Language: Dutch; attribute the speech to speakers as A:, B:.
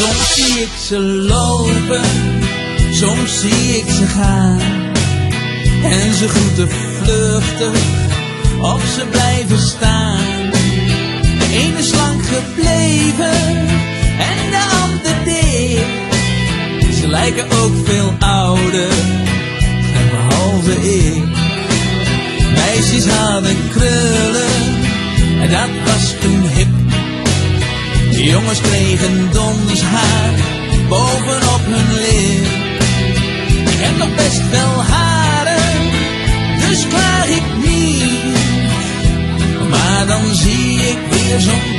A: Soms zie ik ze lopen, soms zie ik ze gaan. En ze groeten vluchtig, of ze blijven staan. De ene is lang gebleven, en de ander dik. Ze lijken ook veel ouder, behalve ik. Meisjes hadden krullen, en dat was. De jongens kregen dons haar bovenop hun lip. Ik heb nog best wel haren, dus klaag ik niet. Maar dan zie ik weer zo'n